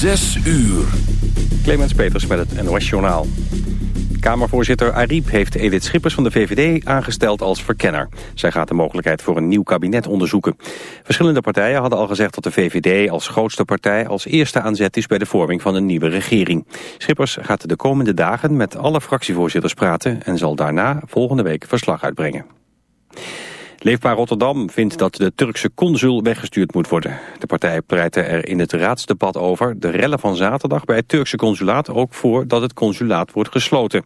Zes uur. Clemens Peters met het NOS Journaal. Kamervoorzitter Ariep heeft Edith Schippers van de VVD aangesteld als verkenner. Zij gaat de mogelijkheid voor een nieuw kabinet onderzoeken. Verschillende partijen hadden al gezegd dat de VVD als grootste partij als eerste aanzet is bij de vorming van een nieuwe regering. Schippers gaat de komende dagen met alle fractievoorzitters praten en zal daarna volgende week verslag uitbrengen. Leefbaar Rotterdam vindt dat de Turkse consul weggestuurd moet worden. De partij pleitte er in het raadsdebat over de rellen van zaterdag bij het Turkse consulaat ook voor dat het consulaat wordt gesloten.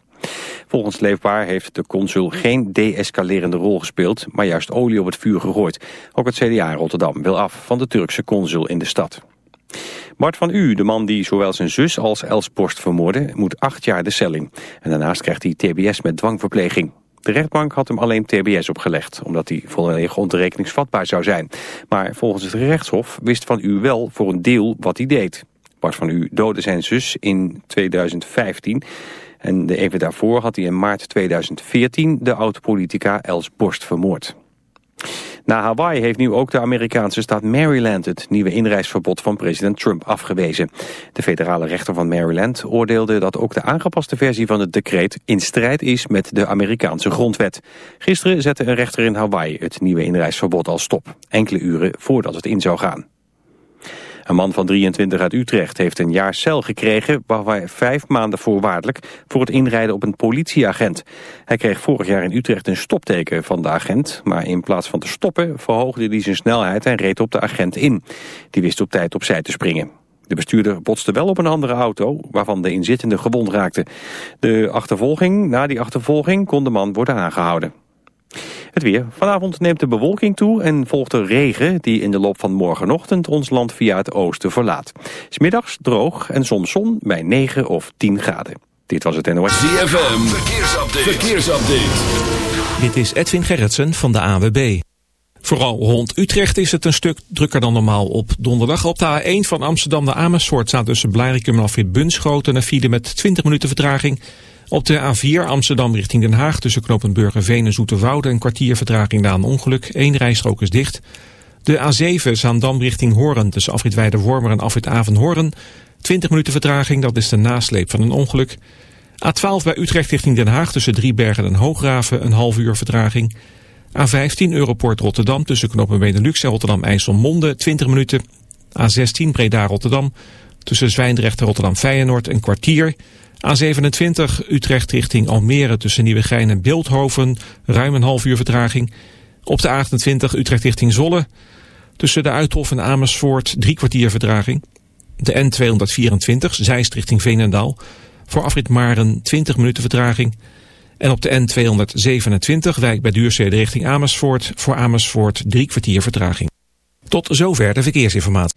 Volgens Leefbaar heeft de consul geen de-escalerende rol gespeeld, maar juist olie op het vuur gegooid. Ook het CDA Rotterdam wil af van de Turkse consul in de stad. Bart van U, de man die zowel zijn zus als Els Borst vermoordde, moet acht jaar de celling. En daarnaast krijgt hij tbs met dwangverpleging. De rechtbank had hem alleen tbs opgelegd, omdat hij volledig ontoerekeningsvatbaar zou zijn. Maar volgens het rechtshof wist Van U wel voor een deel wat hij deed. Bart van U doodde zijn zus in 2015... En de even daarvoor had hij in maart 2014 de oud-politica Els Borst vermoord. Na Hawaii heeft nu ook de Amerikaanse staat Maryland het nieuwe inreisverbod van president Trump afgewezen. De federale rechter van Maryland oordeelde dat ook de aangepaste versie van het decreet in strijd is met de Amerikaanse grondwet. Gisteren zette een rechter in Hawaii het nieuwe inreisverbod al stop, enkele uren voordat het in zou gaan. Een man van 23 uit Utrecht heeft een jaar cel gekregen... waarbij vijf maanden voorwaardelijk voor het inrijden op een politieagent. Hij kreeg vorig jaar in Utrecht een stopteken van de agent... maar in plaats van te stoppen verhoogde hij zijn snelheid en reed op de agent in. Die wist op tijd opzij te springen. De bestuurder botste wel op een andere auto, waarvan de inzittende gewond raakte. De achtervolging, na die achtervolging kon de man worden aangehouden. Het weer. Vanavond neemt de bewolking toe en volgt er regen die in de loop van morgenochtend ons land via het oosten verlaat. Smiddags droog en soms zon bij 9 of 10 graden. Dit was het NOS. ZFM. Verkeersupdate. Verkeersupdate. Dit is Edwin Gerritsen van de AWB. Vooral rond Utrecht is het een stuk drukker dan normaal op donderdag. Op de A1 van Amsterdam naar Amersfoort staat tussen Blarikum en Afrit Bunschoten een file met 20 minuten vertraging. Op de A4 Amsterdam richting Den Haag tussen Knopenburger-Veen en Zoeterwoude een kwartier vertraging na een ongeluk. Eén rijstrook is dicht. De A7 Zaandam richting Hoorn tussen Afrit Wormer en Afrit Avenhoorn. 20 minuten vertraging, dat is de nasleep van een ongeluk. A12 bij Utrecht richting Den Haag tussen Driebergen en Hoograven een half uur vertraging. A15 Europort Rotterdam tussen Knopen Benelux en Rotterdam-IJsselmonde 20 minuten. A16 Breda-Rotterdam tussen Zwijndrecht en Rotterdam-Feyenoord een kwartier. A27 Utrecht richting Almere tussen Nieuwegein en Beeldhoven. Ruim een half uur vertraging. Op de A28 Utrecht richting Zolle. Tussen de Uithof en Amersfoort drie kwartier vertraging. De N224 Zeist richting Veenendaal. Voor afrit Maren 20 minuten vertraging. En op de N227 wijk bij Duurzede richting Amersfoort. Voor Amersfoort drie kwartier vertraging. Tot zover de verkeersinformatie.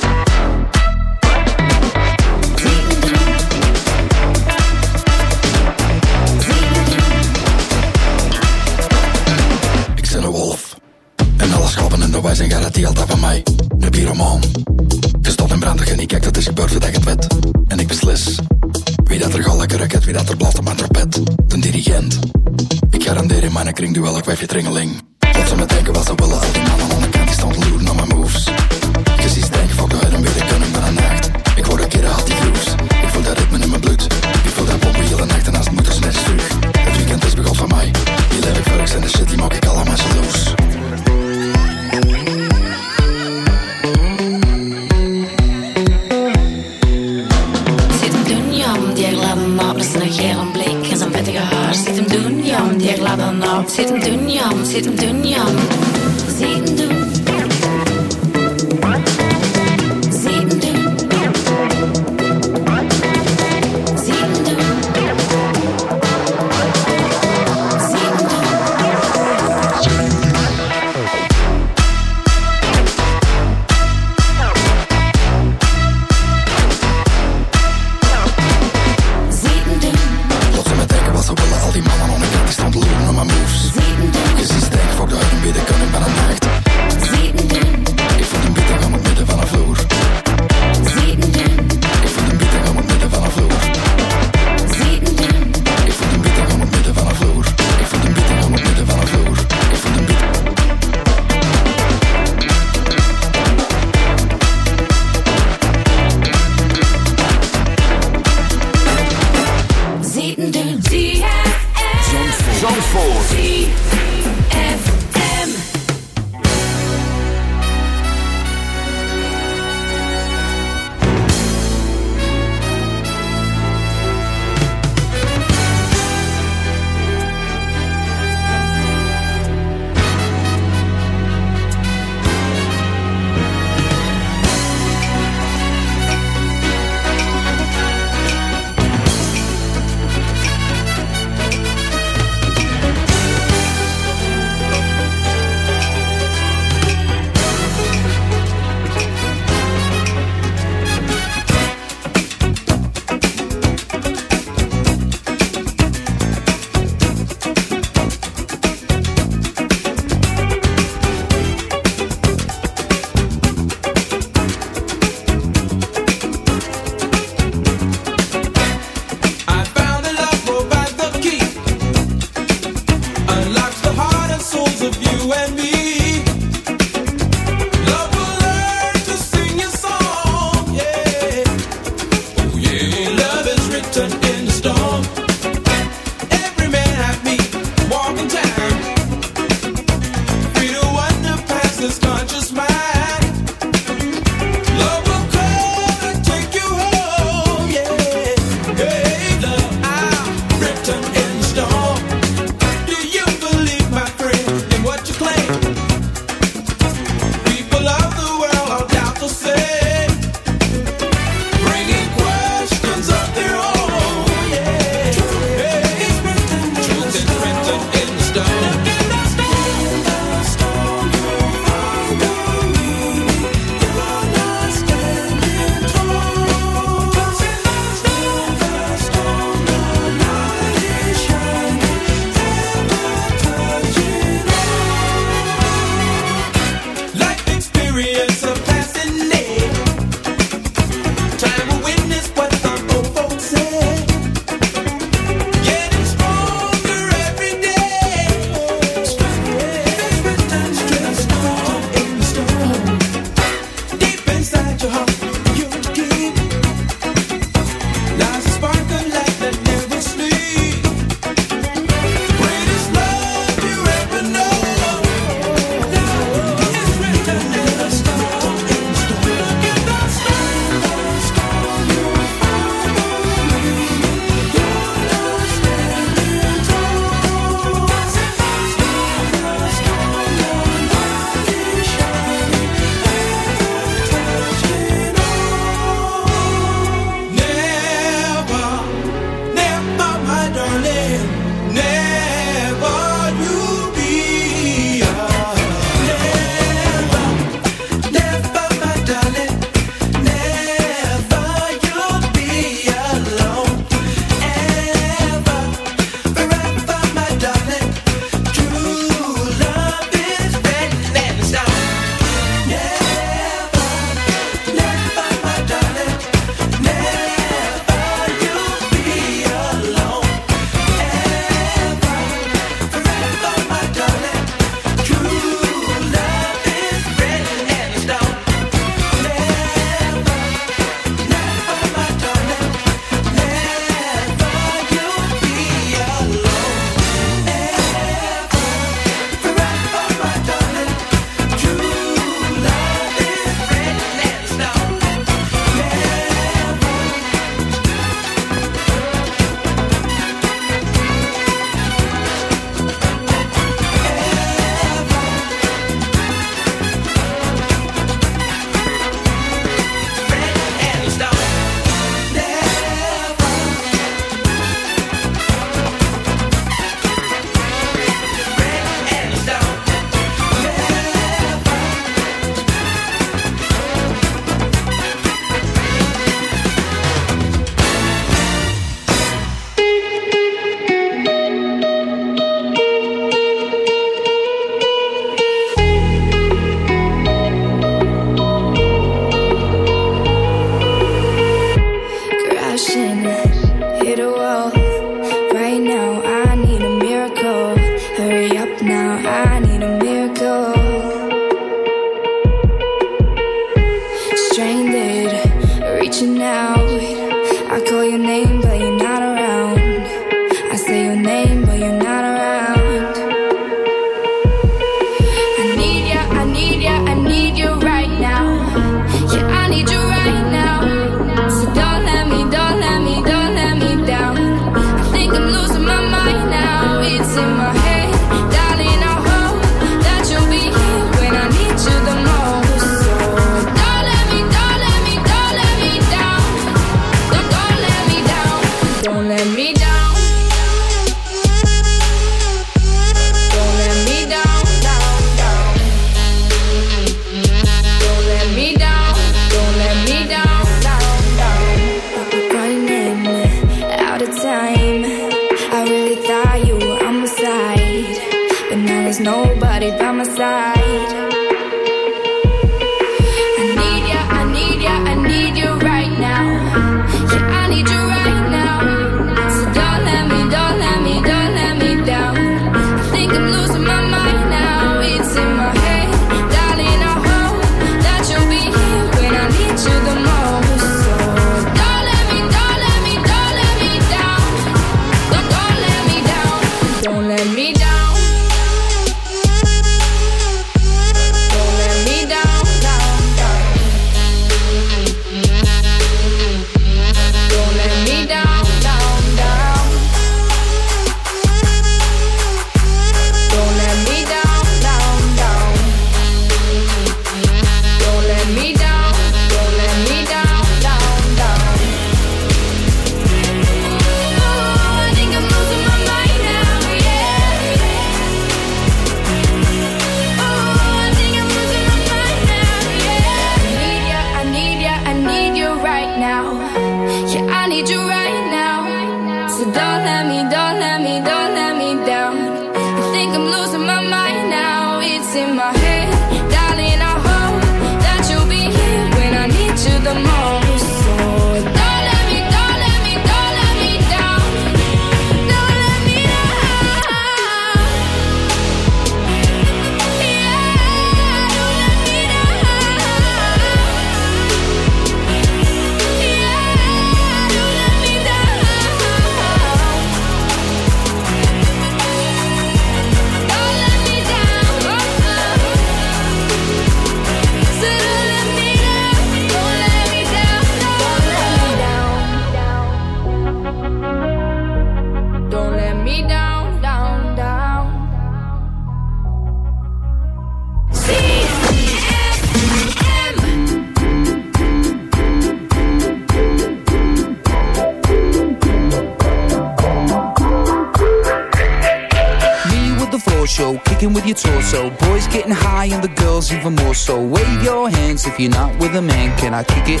Can I kick it?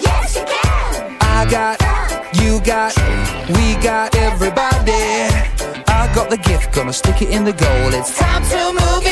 Yes, you can. I got, you got, we got everybody. I got the gift, gonna stick it in the goal. It's time to move it.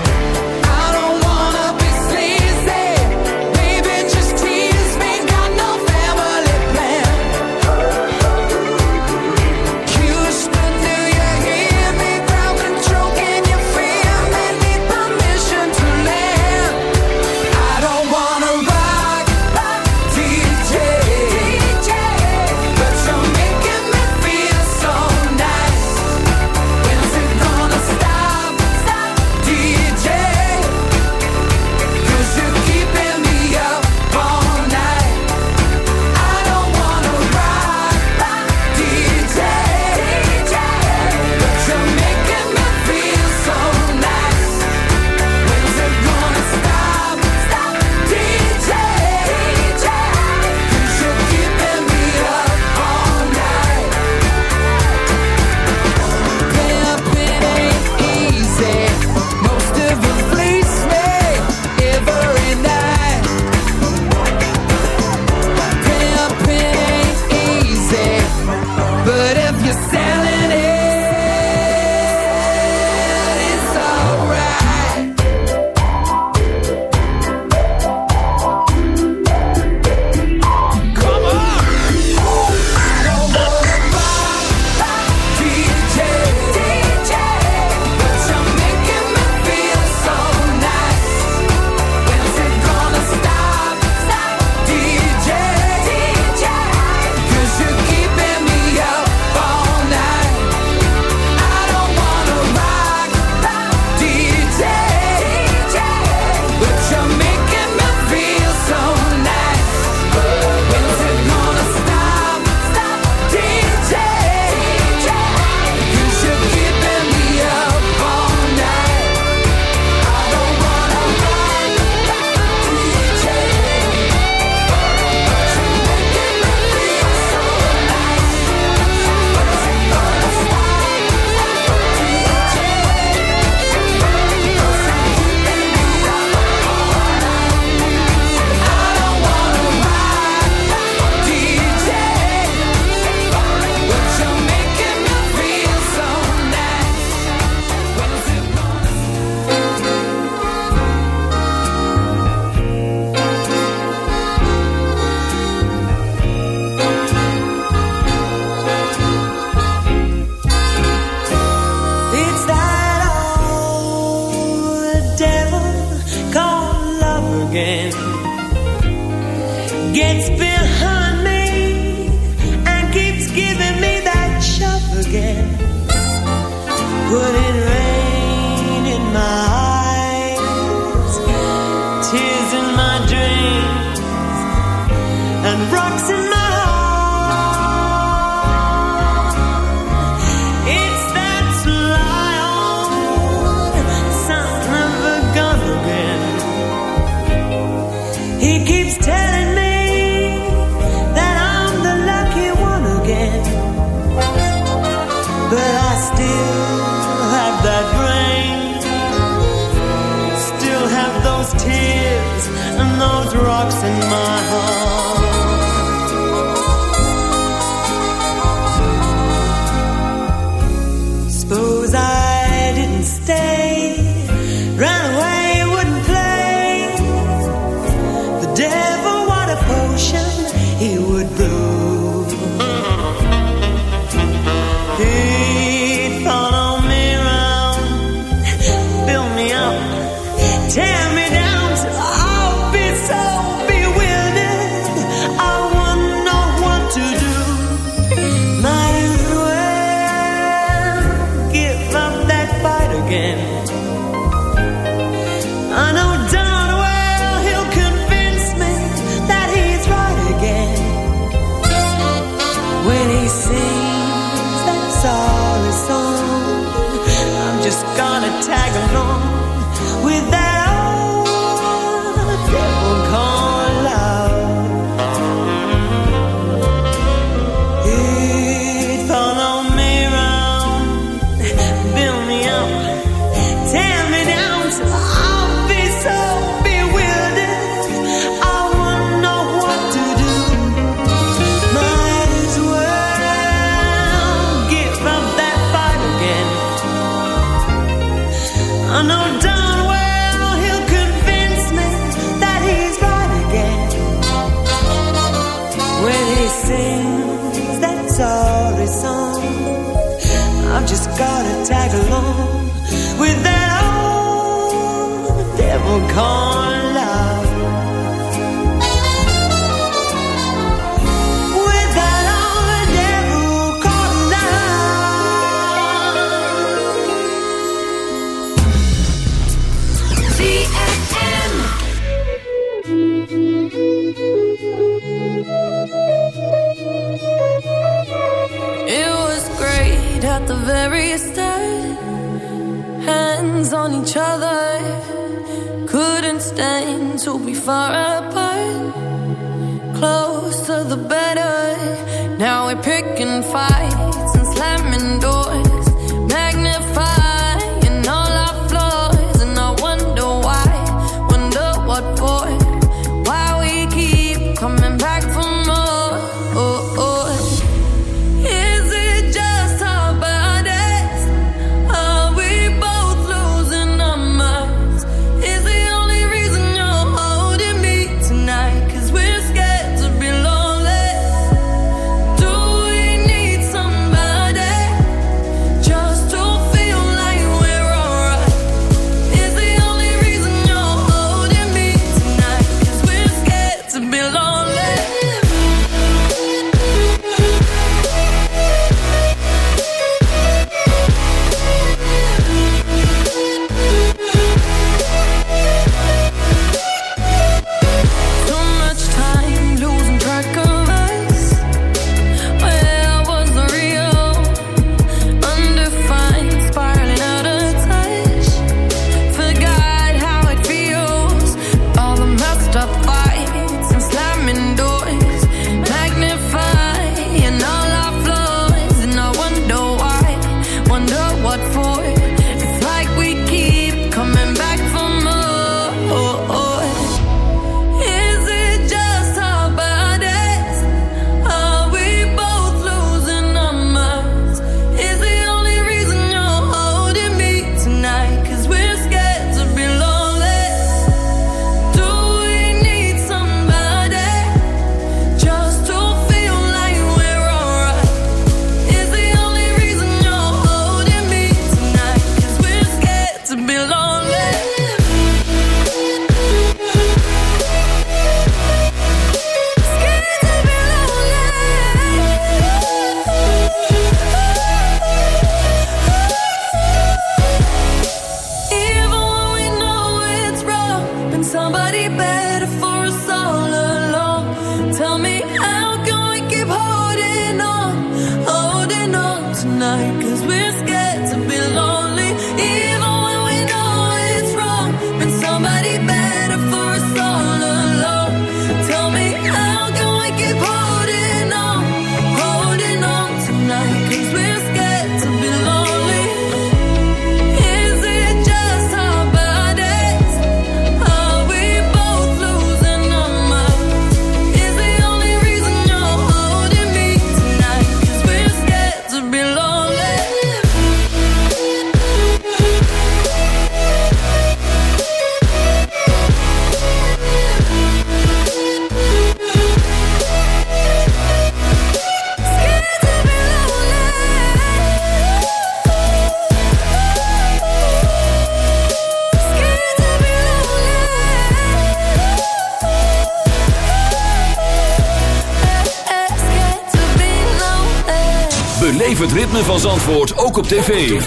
Zandvoort ook op tv.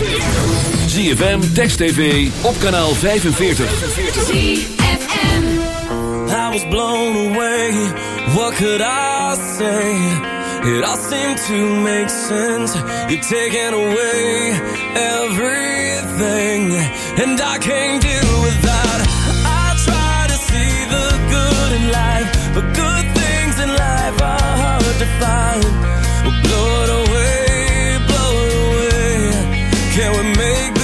ZFM, Text TV, op kanaal 45. ZFM I was blown away, what could I say? It all seemed to make sense. You're taking away everything. And I can't deal without. I try to see the good in life. But good things in life are hard to find. Can we make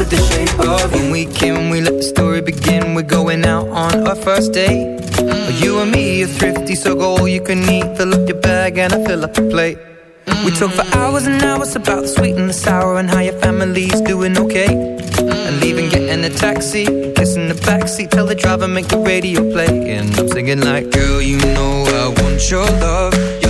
with the shape of. When we came, we let the story begin. We're going out on our first date. You and me are thrifty, so go all you can eat. Fill up your bag and I fill up the plate. We talk for hours and hours about the sweet and the sour and how your family's doing okay. And leaving, getting a taxi, kissing the backseat, tell the driver make the radio play. And I'm singing like, girl, you know I want your love. Your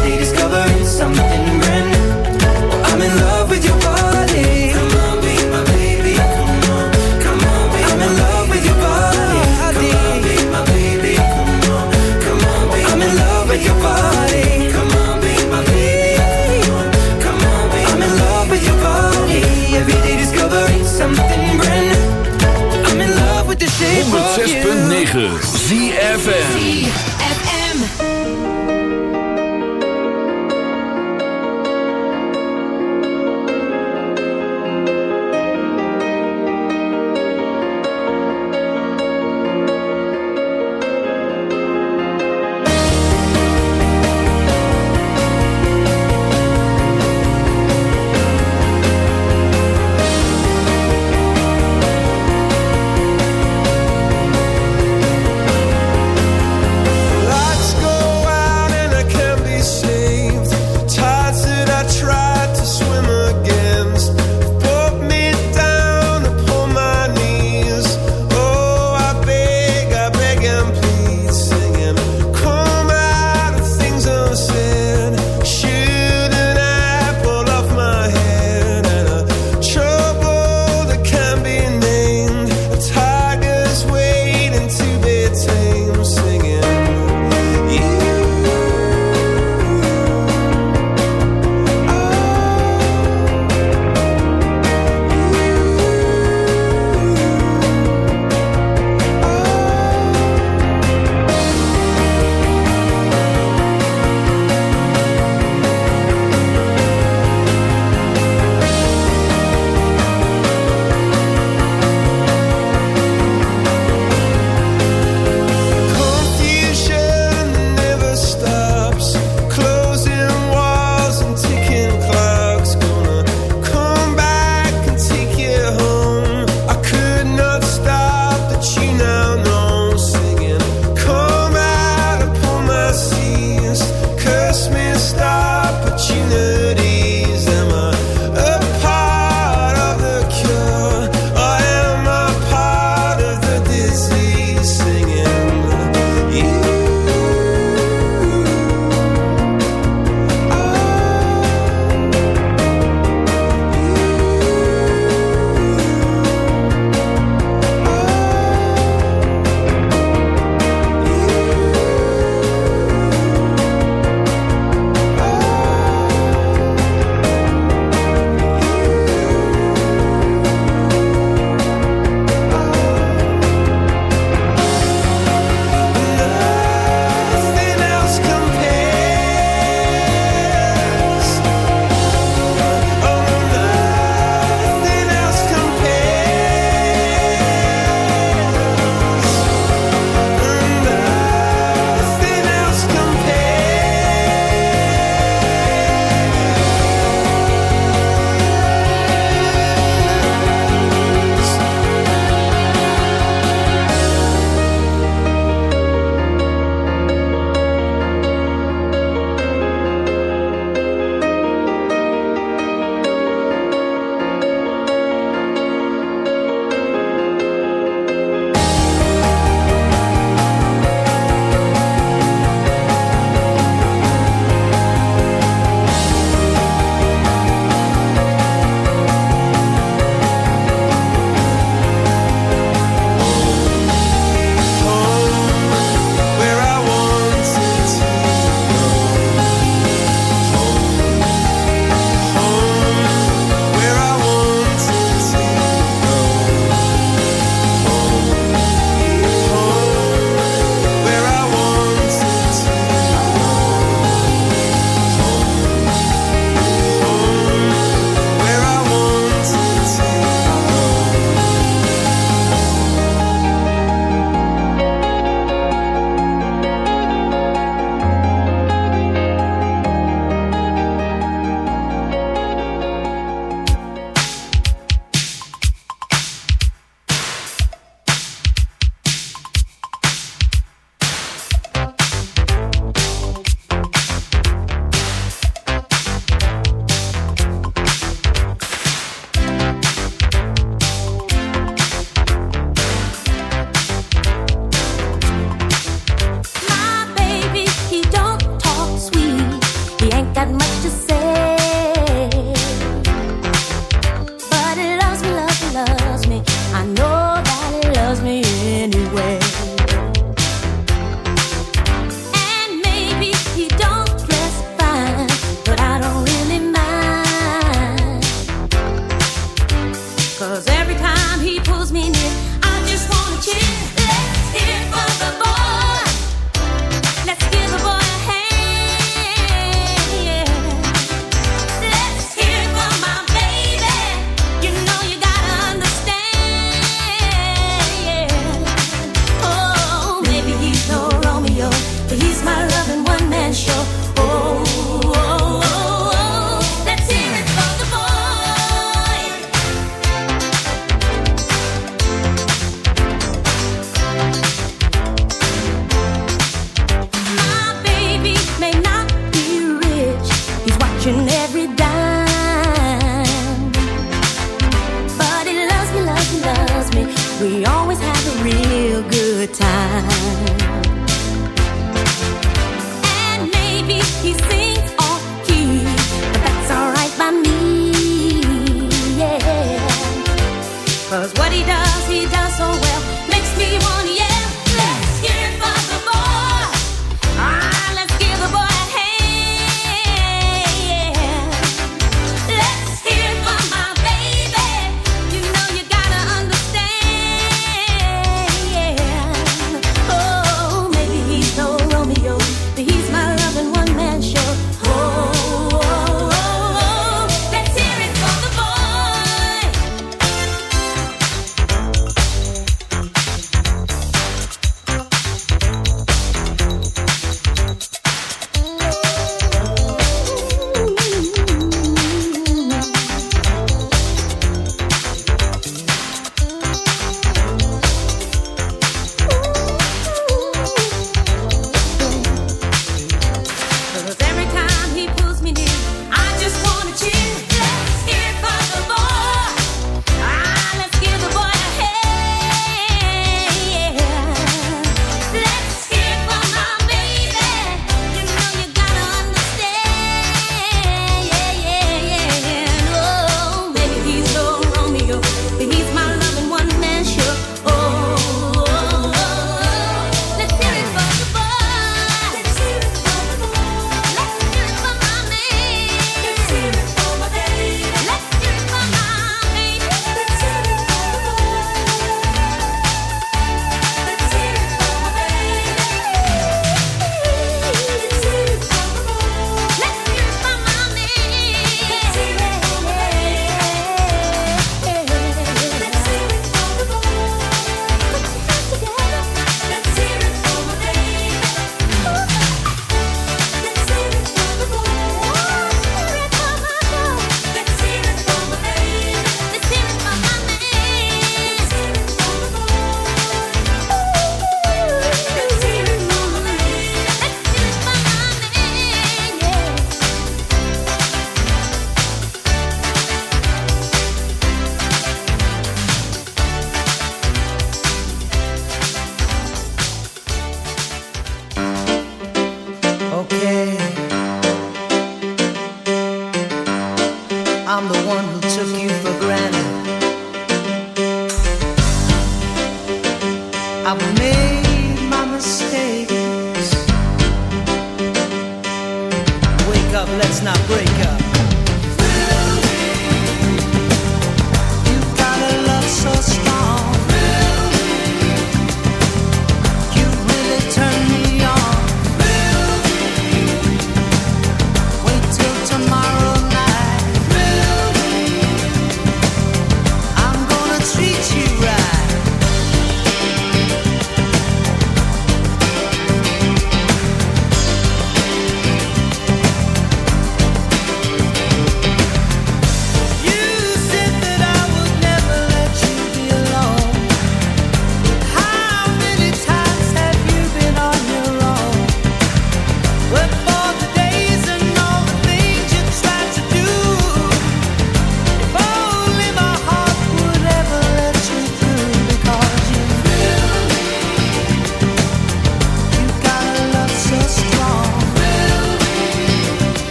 ZFM.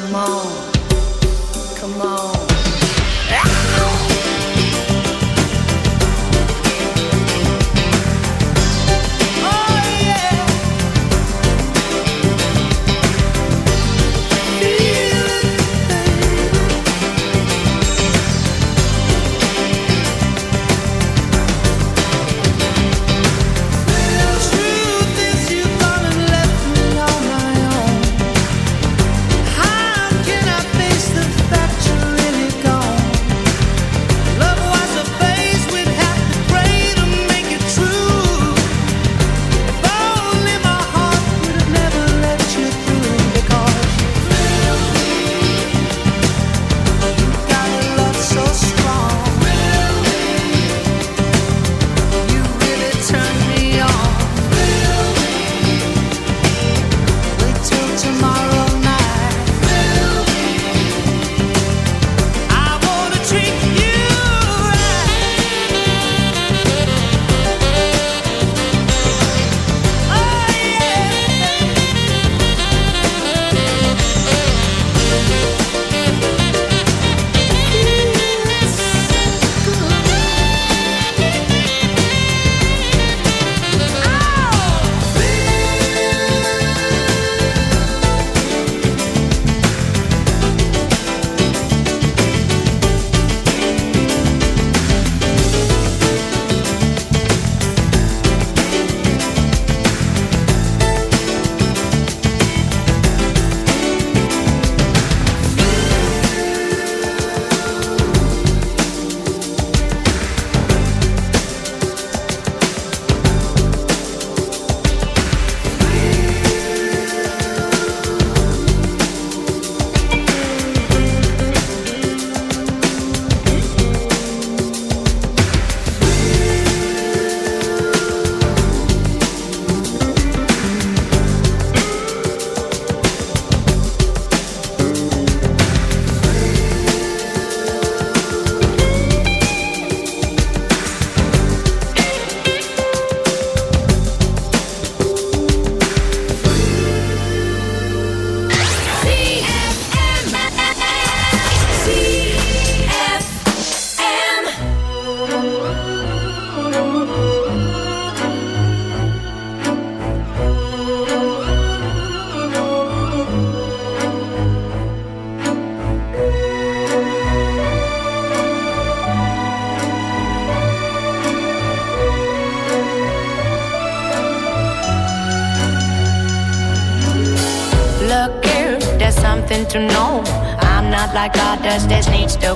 Come on, come on.